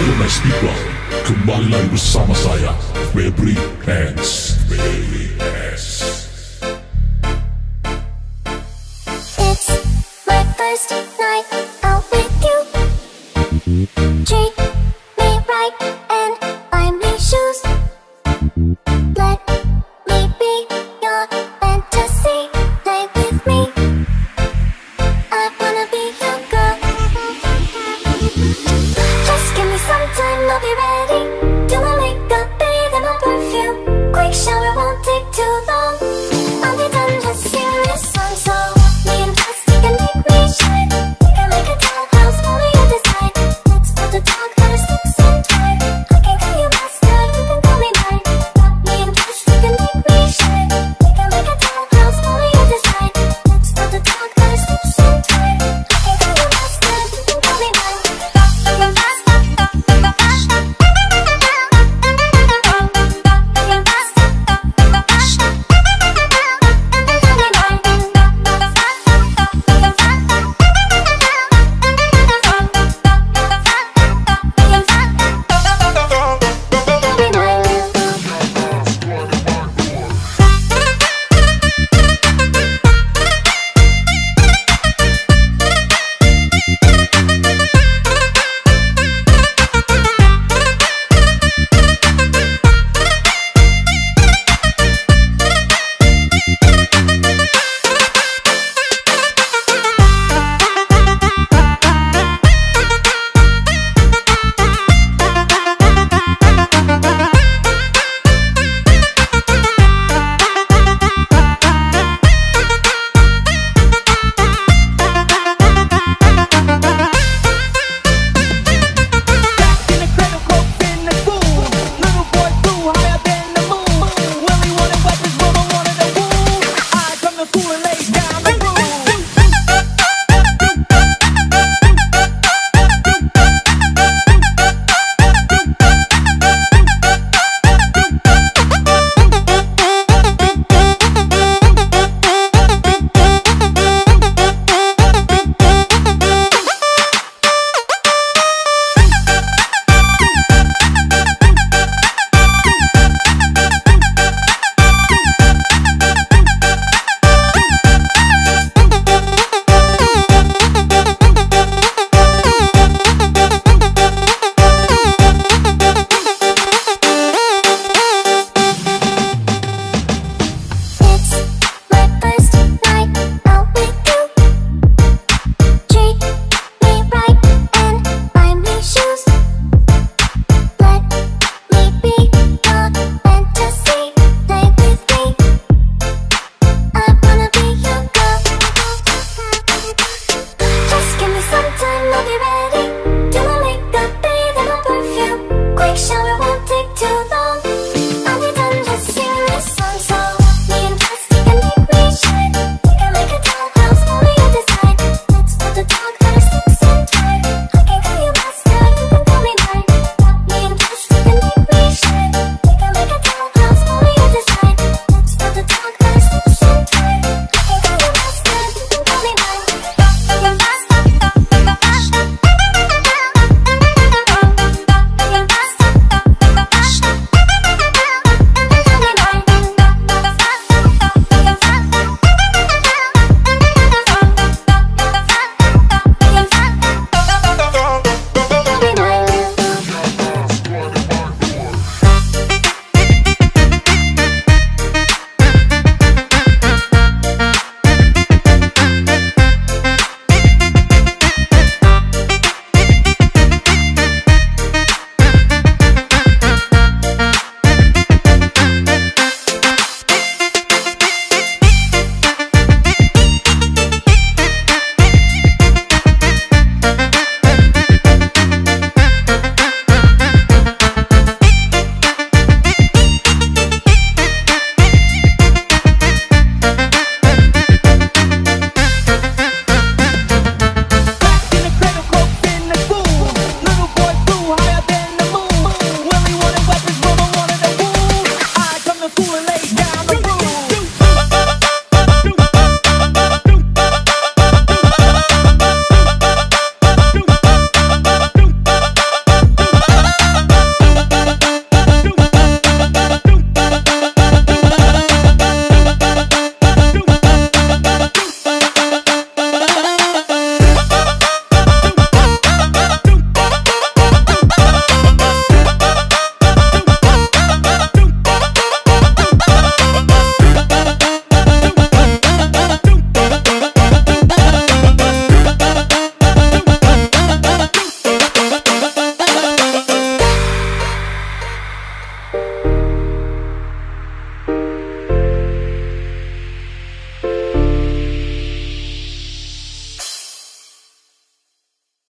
People Kembali lagi bersama saya Febri It's my first night out with you. I'll be ready. 的 baby。Oh.